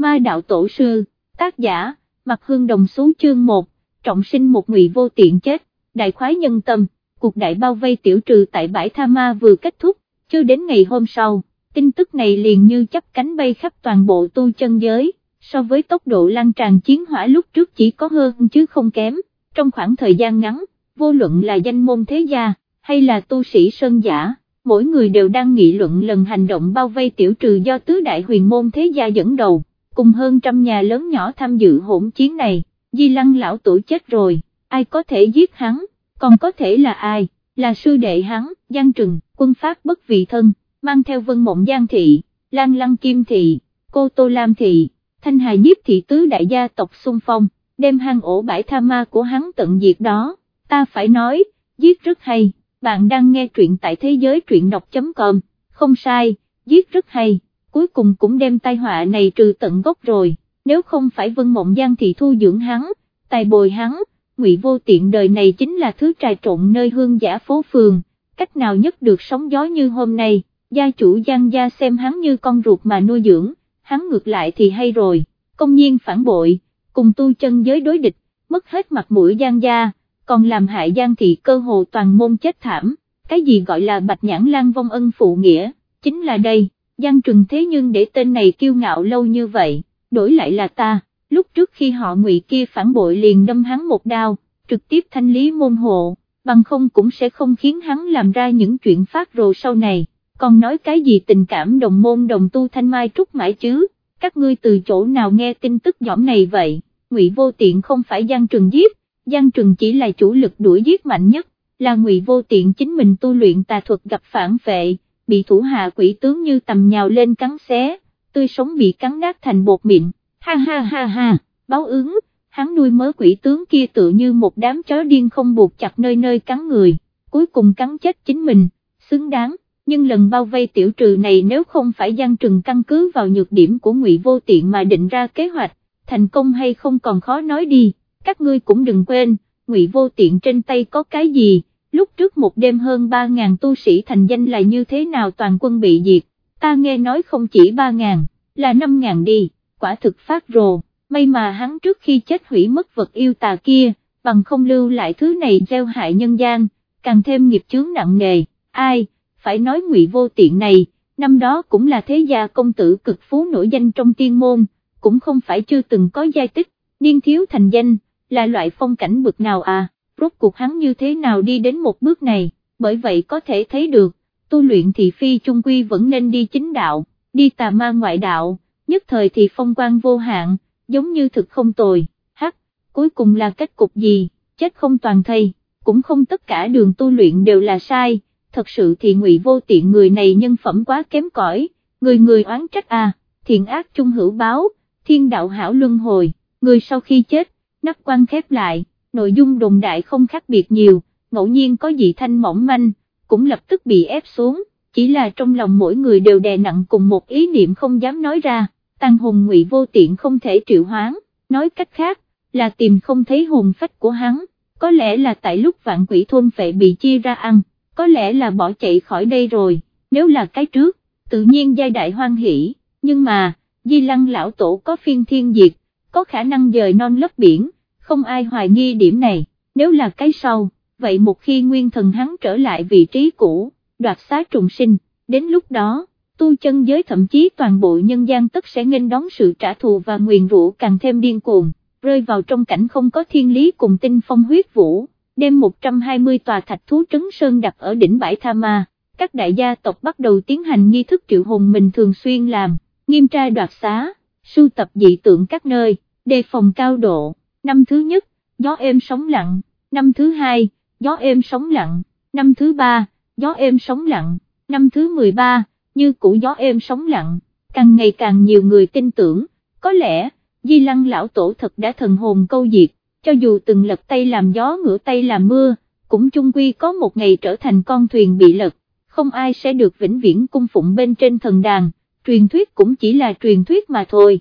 Ma Đạo Tổ Sư, tác giả, Mặt Hương Đồng Số chương 1, trọng sinh một ngụy vô tiện chết, đại khoái nhân tâm, cuộc đại bao vây tiểu trừ tại bãi Tha Ma vừa kết thúc, chưa đến ngày hôm sau, tin tức này liền như chấp cánh bay khắp toàn bộ tu chân giới, so với tốc độ lan tràn chiến hỏa lúc trước chỉ có hơn chứ không kém, trong khoảng thời gian ngắn, vô luận là danh môn thế gia, hay là tu sĩ sơn giả, mỗi người đều đang nghị luận lần hành động bao vây tiểu trừ do tứ đại huyền môn thế gia dẫn đầu, cùng hơn trăm nhà lớn nhỏ tham dự hỗn chiến này, di lăng lão tổ chết rồi, ai có thể giết hắn, còn có thể là ai, là sư đệ hắn, Giang Trừng, quân pháp bất vị thân, mang theo vân mộng Giang Thị, Lan Lăng Kim Thị, Cô Tô Lam Thị, Thanh Hà nhiếp thị tứ đại gia tộc xung phong, đem hang ổ bãi tha ma của hắn tận diệt đó, ta phải nói, giết rất hay, bạn đang nghe truyện tại thế giới truyện đọc.com, không sai, giết rất hay, cuối cùng cũng đem tai họa này trừ tận gốc rồi, nếu không phải vân mộng giang thì thu dưỡng hắn, tài bồi hắn, ngụy vô tiện đời này chính là thứ trà trộn nơi hương giả phố phường, cách nào nhất được sóng gió như hôm nay, gia chủ giang gia xem hắn như con ruột mà nuôi dưỡng, hắn ngược lại thì hay rồi, công nhiên phản bội, cùng tu chân giới đối địch, mất hết mặt mũi giang gia, còn làm hại giang thị cơ hồ toàn môn chết thảm, cái gì gọi là bạch nhãn lan vong ân phụ nghĩa, chính là đây, giang trừng thế nhưng để tên này kiêu ngạo lâu như vậy, đổi lại là ta, lúc trước khi họ ngụy kia phản bội liền đâm hắn một đao, trực tiếp thanh lý môn hộ, bằng không cũng sẽ không khiến hắn làm ra những chuyện phát rồ sau này, còn nói cái gì tình cảm đồng môn đồng tu thanh mai trúc mãi chứ, các ngươi từ chỗ nào nghe tin tức giỏm này vậy, ngụy vô tiện không phải Giang Trừng giết, Giang Trừng chỉ là chủ lực đuổi giết mạnh nhất, là ngụy vô tiện chính mình tu luyện tà thuật gặp phản vệ, bị thủ hạ quỷ tướng như tầm nhào lên cắn xé, tươi sống bị cắn nát thành bột mịn, ha ha ha ha, báo ứng, hắn nuôi mớ quỷ tướng kia tự như một đám chó điên không buộc chặt nơi nơi cắn người, cuối cùng cắn chết chính mình, xứng đáng, nhưng lần bao vây tiểu trừ này nếu không phải Giang Trừng căn cứ vào nhược điểm của ngụy vô tiện mà định ra kế hoạch, thành công hay không còn khó nói đi, các ngươi cũng đừng quên, ngụy vô tiện trên tay có cái gì, lúc trước một đêm hơn 3.000 tu sĩ thành danh là như thế nào toàn quân bị diệt, ta nghe nói không chỉ 3.000, là 5.000 đi, quả thực phát rồ, may mà hắn trước khi chết hủy mất vật yêu tà kia, bằng không lưu lại thứ này gieo hại nhân gian, càng thêm nghiệp chướng nặng nề, ai, phải nói ngụy vô tiện này, năm đó cũng là thế gia công tử cực phú nổi danh trong tiên môn, cũng không phải chưa từng có giai tích, niên thiếu thành danh, là loại phong cảnh bực nào à, rốt cuộc hắn như thế nào đi đến một bước này, bởi vậy có thể thấy được, tu luyện thì phi trung quy vẫn nên đi chính đạo, đi tà ma ngoại đạo, nhất thời thì phong quan vô hạn, giống như thực không tồi, hắc, cuối cùng là kết cục gì, chết không toàn thây, cũng không tất cả đường tu luyện đều là sai, thật sự thì ngụy vô tiện người này nhân phẩm quá kém cỏi, người người oán trách à, thiện ác chung hữu báo, thiên đạo hảo luân hồi, người sau khi chết, nắp quan khép lại, nội dung đồn đại không khác biệt nhiều, ngẫu nhiên có dị thanh mỏng manh, cũng lập tức bị ép xuống, chỉ là trong lòng mỗi người đều đè nặng cùng một ý niệm không dám nói ra, tăng hồn ngụy vô tiện không thể triệu hoán, nói cách khác, là tìm không thấy hồn phách của hắn, có lẽ là tại lúc vạn quỷ thôn phệ bị chia ra ăn, có lẽ là bỏ chạy khỏi đây rồi, nếu là cái trước, tự nhiên giai đại hoan hỷ, nhưng mà, di lăng lão tổ có phiên thiên diệt, có khả năng dời non lấp biển, không ai hoài nghi điểm này, nếu là cái sau, vậy một khi nguyên thần hắn trở lại vị trí cũ, đoạt xá trùng sinh, đến lúc đó, tu chân giới thậm chí toàn bộ nhân gian tất sẽ nghênh đón sự trả thù và nguyền rủa càng thêm điên cuồng, rơi vào trong cảnh không có thiên lý cùng tinh phong huyết vũ, đem 120 tòa thạch thú trấn sơn đặt ở đỉnh bãi Tha Ma, các đại gia tộc bắt đầu tiến hành nghi thức triệu hồn mình thường xuyên làm, nghiêm tra đoạt xá, sưu tập dị tượng các nơi, đề phòng cao độ, năm thứ nhất, gió êm sóng lặng, năm thứ hai, gió êm sóng lặng, năm thứ ba, gió êm sóng lặng, năm thứ 13, như cũ gió êm sóng lặng, càng ngày càng nhiều người tin tưởng, có lẽ, Di Lăng lão tổ thật đã thần hồn câu diệt, cho dù từng lật tay làm gió ngửa tay làm mưa, cũng chung quy có một ngày trở thành con thuyền bị lật, không ai sẽ được vĩnh viễn cung phụng bên trên thần đàn, truyền thuyết cũng chỉ là truyền thuyết mà thôi.